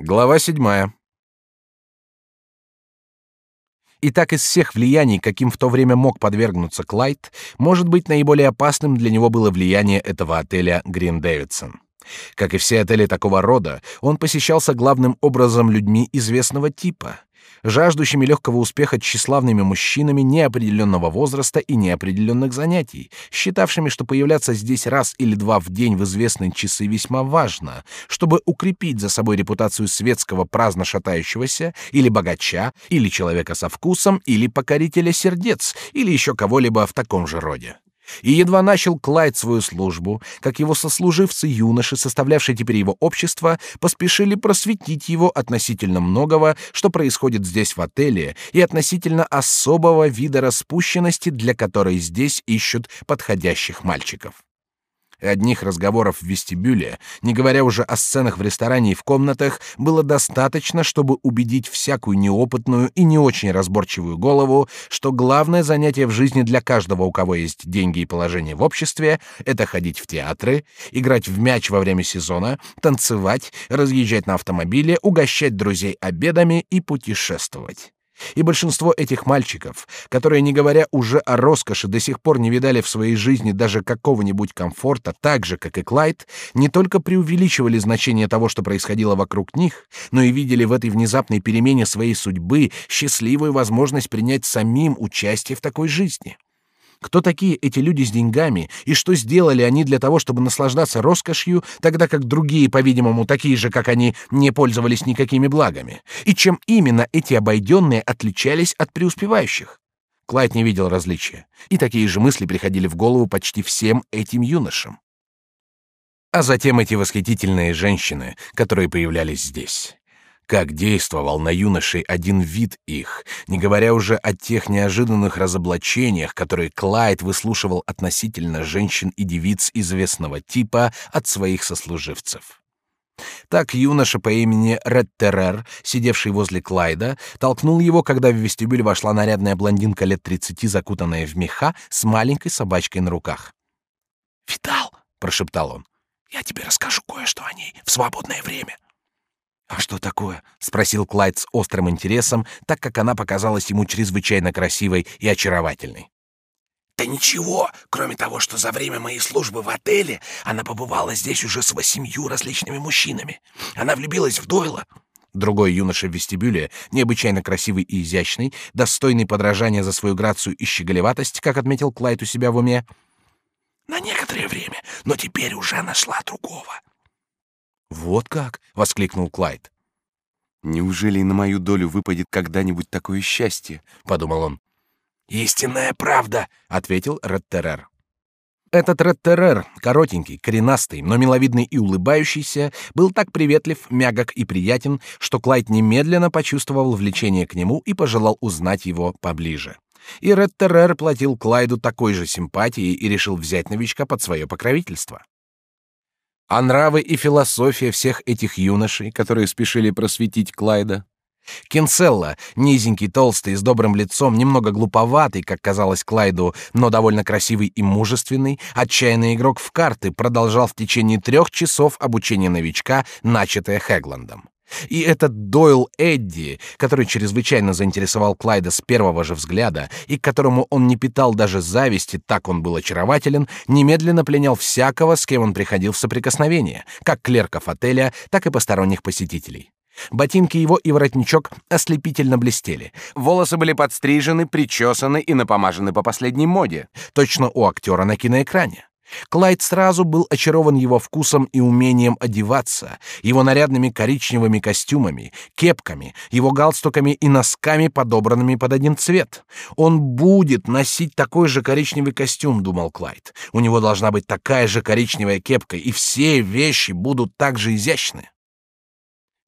Глава седьмая. Итак, из всех влияний, каким в то время мог подвергнуться Клайд, может быть, наиболее опасным для него было влияние этого отеля Грин Дэвидсон. Как и все отели такого рода, он посещался главным образом людьми известного типа, жаждущими легкого успеха тщеславными мужчинами неопределенного возраста и неопределенных занятий, считавшими, что появляться здесь раз или два в день в известные часы весьма важно, чтобы укрепить за собой репутацию светского праздно шатающегося или богача, или человека со вкусом, или покорителя сердец, или еще кого-либо в таком же роде. И едва начал Клайд свою службу, как его сослуживцы-юноши, составлявшие теперь его общество, поспешили просветить его относительно многого, что происходит здесь в отеле, и относительно особого вида распущенности, для которой здесь ищут подходящих мальчиков одних разговоров в вестибюле, не говоря уже о сценах в ресторане и в комнатах, было достаточно, чтобы убедить всякую неопытную и не очень разборчивую голову, что главное занятие в жизни для каждого, у кого есть деньги и положение в обществе, это ходить в театры, играть в мяч во время сезона, танцевать, разъезжать на автомобиле, угощать друзей обедами и путешествовать. И большинство этих мальчиков, которые, не говоря уже о роскоши, до сих пор не видали в своей жизни даже какого-нибудь комфорта, так же, как и Клайд, не только преувеличивали значение того, что происходило вокруг них, но и видели в этой внезапной перемене своей судьбы счастливую возможность принять самим участие в такой жизни. Кто такие эти люди с деньгами и что сделали они для того, чтобы наслаждаться роскошью, тогда как другие, по-видимому, такие же, как они, не пользовались никакими благами? И чем именно эти обойденные отличались от преуспевающих? Клайд не видел различия, и такие же мысли приходили в голову почти всем этим юношам. А затем эти восхитительные женщины, которые появлялись здесь. Как действовал на юношей один вид их, не говоря уже о тех неожиданных разоблачениях, которые Клайд выслушивал относительно женщин и девиц известного типа от своих сослуживцев. Так юноша по имени Реттерер, сидевший возле Клайда, толкнул его, когда в вестибюль вошла нарядная блондинка лет тридцати, закутанная в меха, с маленькой собачкой на руках. «Видал?» — прошептал он. «Я тебе расскажу кое-что о ней в свободное время». «А что такое?» — спросил Клайд с острым интересом, так как она показалась ему чрезвычайно красивой и очаровательной. «Да ничего, кроме того, что за время моей службы в отеле она побывала здесь уже с восемью различными мужчинами. Она влюбилась в Дойла». Другой юноша в вестибюле, необычайно красивый и изящный, достойный подражания за свою грацию и щеголеватость, как отметил Клайд у себя в уме. «На некоторое время, но теперь уже нашла другого». Вот как, воскликнул Клайд. Неужели и на мою долю выпадет когда-нибудь такое счастье? подумал он. Истинная правда, ответил Реттерер. Этот Реттерер, коротенький, коренастый, но миловидный и улыбающийся, был так приветлив, мягок и приятен, что Клайд немедленно почувствовал влечение к нему и пожелал узнать его поближе. И Реттерер платил Клайду такой же симпатией и решил взять новичка под свое покровительство а нравы и философия всех этих юношей, которые спешили просветить Клайда. Кинселла, низенький, толстый, с добрым лицом, немного глуповатый, как казалось Клайду, но довольно красивый и мужественный, отчаянный игрок в карты, продолжал в течение трех часов обучение новичка, начатое Хэгландом. И этот Дойл Эдди, который чрезвычайно заинтересовал Клайда с первого же взгляда и к которому он не питал даже зависти, так он был очарователен, немедленно пленял всякого, с кем он приходил в соприкосновение, как клерков отеля, так и посторонних посетителей. Ботинки его и воротничок ослепительно блестели. Волосы были подстрижены, причесаны и напомажены по последней моде, точно у актера на киноэкране. Клайд сразу был очарован его вкусом и умением одеваться, его нарядными коричневыми костюмами, кепками, его галстуками и носками, подобранными под один цвет. Он будет носить такой же коричневый костюм, думал Клайд. У него должна быть такая же коричневая кепка, и все вещи будут так же изящны.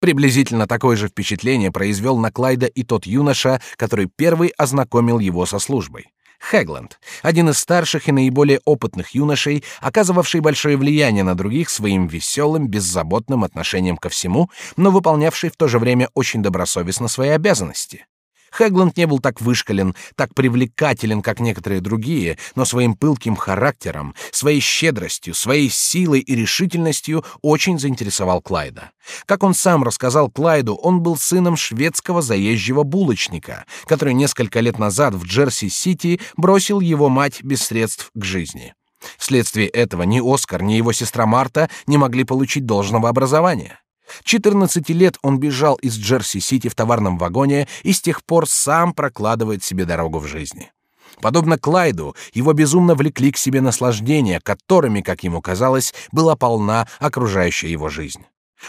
Приблизительно такое же впечатление произвел на Клайда и тот юноша, который первый ознакомил его со службой. Хэгланд, один из старших и наиболее опытных юношей, оказывавший большое влияние на других своим веселым, беззаботным отношением ко всему, но выполнявший в то же время очень добросовестно свои обязанности. Хэгланд не был так вышкален, так привлекателен, как некоторые другие, но своим пылким характером, своей щедростью, своей силой и решительностью очень заинтересовал Клайда. Как он сам рассказал Клайду, он был сыном шведского заезжего булочника, который несколько лет назад в Джерси-Сити бросил его мать без средств к жизни. Вследствие этого ни Оскар, ни его сестра Марта не могли получить должного образования. 14 лет он бежал из Джерси-Сити в товарном вагоне и с тех пор сам прокладывает себе дорогу в жизни. Подобно Клайду, его безумно влекли к себе наслаждения, которыми, как ему казалось, была полна окружающая его жизнь.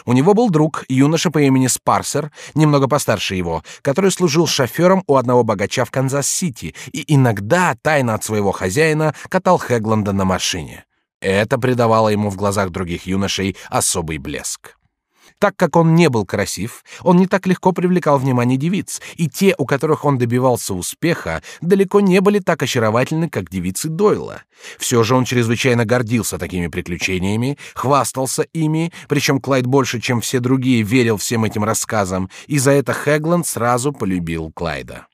У него был друг, юноша по имени Спарсер, немного постарше его, который служил шофером у одного богача в Канзас-Сити и иногда, тайно от своего хозяина, катал Хегланда на машине. Это придавало ему в глазах других юношей особый блеск. Так как он не был красив, он не так легко привлекал внимание девиц, и те, у которых он добивался успеха, далеко не были так очаровательны, как девицы Дойла. Все же он чрезвычайно гордился такими приключениями, хвастался ими, причем Клайд больше, чем все другие, верил всем этим рассказам, и за это Хэгланд сразу полюбил Клайда.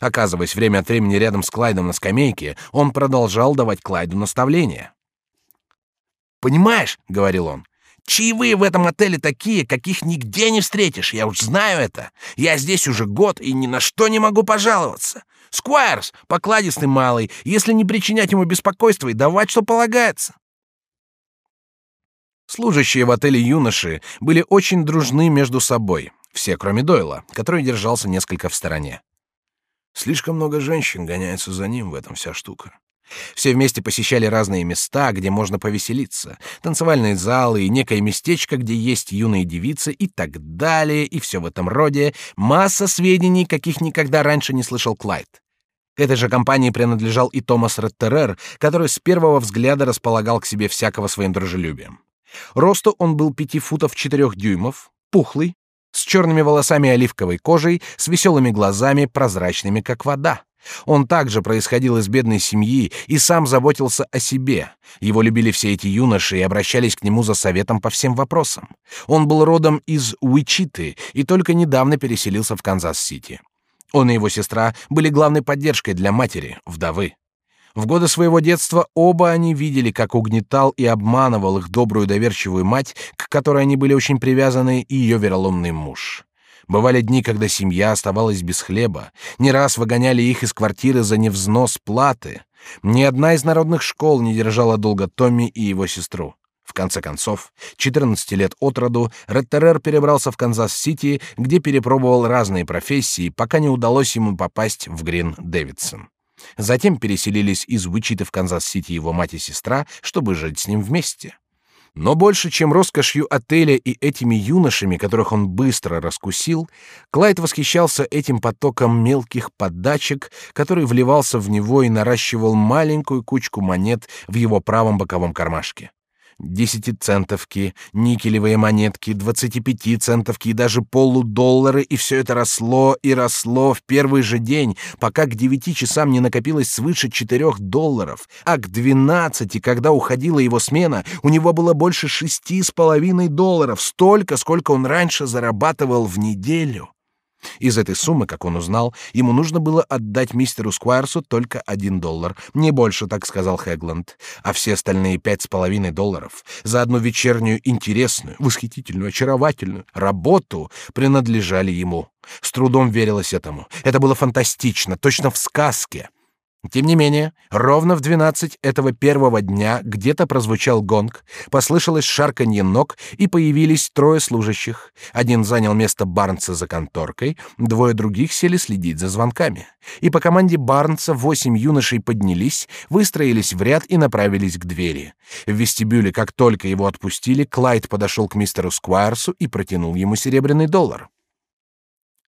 Оказываясь время от времени рядом с Клайдом на скамейке, он продолжал давать Клайду наставления. «Понимаешь», — говорил он, Чаевые в этом отеле такие, каких нигде не встретишь, я уж знаю это. Я здесь уже год и ни на что не могу пожаловаться. Сквайрс, покладистый малый, если не причинять ему беспокойства и давать, что полагается. Служащие в отеле юноши были очень дружны между собой, все, кроме Дойла, который держался несколько в стороне. Слишком много женщин гоняются за ним в этом вся штука. Все вместе посещали разные места, где можно повеселиться, танцевальные залы и некое местечко, где есть юные девицы и так далее, и все в этом роде, масса сведений, каких никогда раньше не слышал Клайд. К этой же компании принадлежал и Томас Реттерер, который с первого взгляда располагал к себе всякого своим дружелюбием. Росту он был пяти футов четырех дюймов, пухлый, с черными волосами оливковой кожей, с веселыми глазами, прозрачными, как вода. Он также происходил из бедной семьи и сам заботился о себе. Его любили все эти юноши и обращались к нему за советом по всем вопросам. Он был родом из Уичиты и только недавно переселился в Канзас-Сити. Он и его сестра были главной поддержкой для матери, вдовы. В годы своего детства оба они видели, как угнетал и обманывал их добрую доверчивую мать, к которой они были очень привязаны, и ее вероломный муж. Бывали дни, когда семья оставалась без хлеба, не раз выгоняли их из квартиры за невзнос платы. Ни одна из народных школ не держала долго Томми и его сестру. В конце концов, 14 лет от роду, Реттерер перебрался в Канзас-Сити, где перепробовал разные профессии, пока не удалось ему попасть в Грин Дэвидсон. Затем переселились из Уичиты в Канзас-Сити его мать и сестра, чтобы жить с ним вместе. Но больше, чем роскошью отеля и этими юношами, которых он быстро раскусил, Клайд восхищался этим потоком мелких подачек, который вливался в него и наращивал маленькую кучку монет в его правом боковом кармашке десятицентовки, никелевые монетки, двадцатипятицентовки и даже полудоллары, и все это росло и росло в первый же день, пока к девяти часам не накопилось свыше четырех долларов, а к двенадцати, когда уходила его смена, у него было больше шести с половиной долларов, столько, сколько он раньше зарабатывал в неделю. Из этой суммы, как он узнал, ему нужно было отдать мистеру Сквайрсу только один доллар, не больше, так сказал Хэгланд, а все остальные пять с половиной долларов за одну вечернюю интересную, восхитительную, очаровательную работу принадлежали ему. С трудом верилось этому. Это было фантастично, точно в сказке. Тем не менее, ровно в двенадцать этого первого дня где-то прозвучал гонг, послышалось шарканье ног и появились трое служащих. Один занял место Барнса за конторкой, двое других сели следить за звонками. И по команде Барнса восемь юношей поднялись, выстроились в ряд и направились к двери. В вестибюле, как только его отпустили, Клайд подошел к мистеру Сквайрсу и протянул ему серебряный доллар.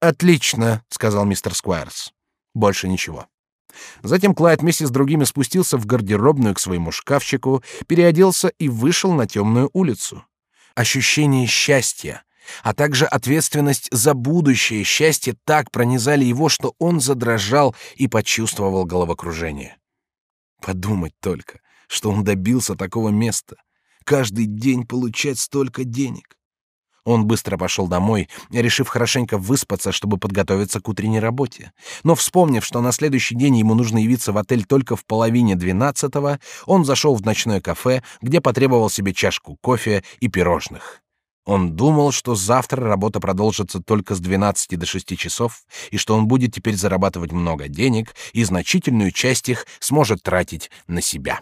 «Отлично», — сказал мистер Сквайрс. «Больше ничего». Затем Клайд вместе с другими спустился в гардеробную к своему шкафчику, переоделся и вышел на темную улицу. Ощущение счастья, а также ответственность за будущее счастье так пронизали его, что он задрожал и почувствовал головокружение. Подумать только, что он добился такого места. Каждый день получать столько денег. Он быстро пошел домой, решив хорошенько выспаться, чтобы подготовиться к утренней работе. Но вспомнив, что на следующий день ему нужно явиться в отель только в половине двенадцатого, он зашел в ночное кафе, где потребовал себе чашку кофе и пирожных. Он думал, что завтра работа продолжится только с 12 до 6 часов, и что он будет теперь зарабатывать много денег и значительную часть их сможет тратить на себя.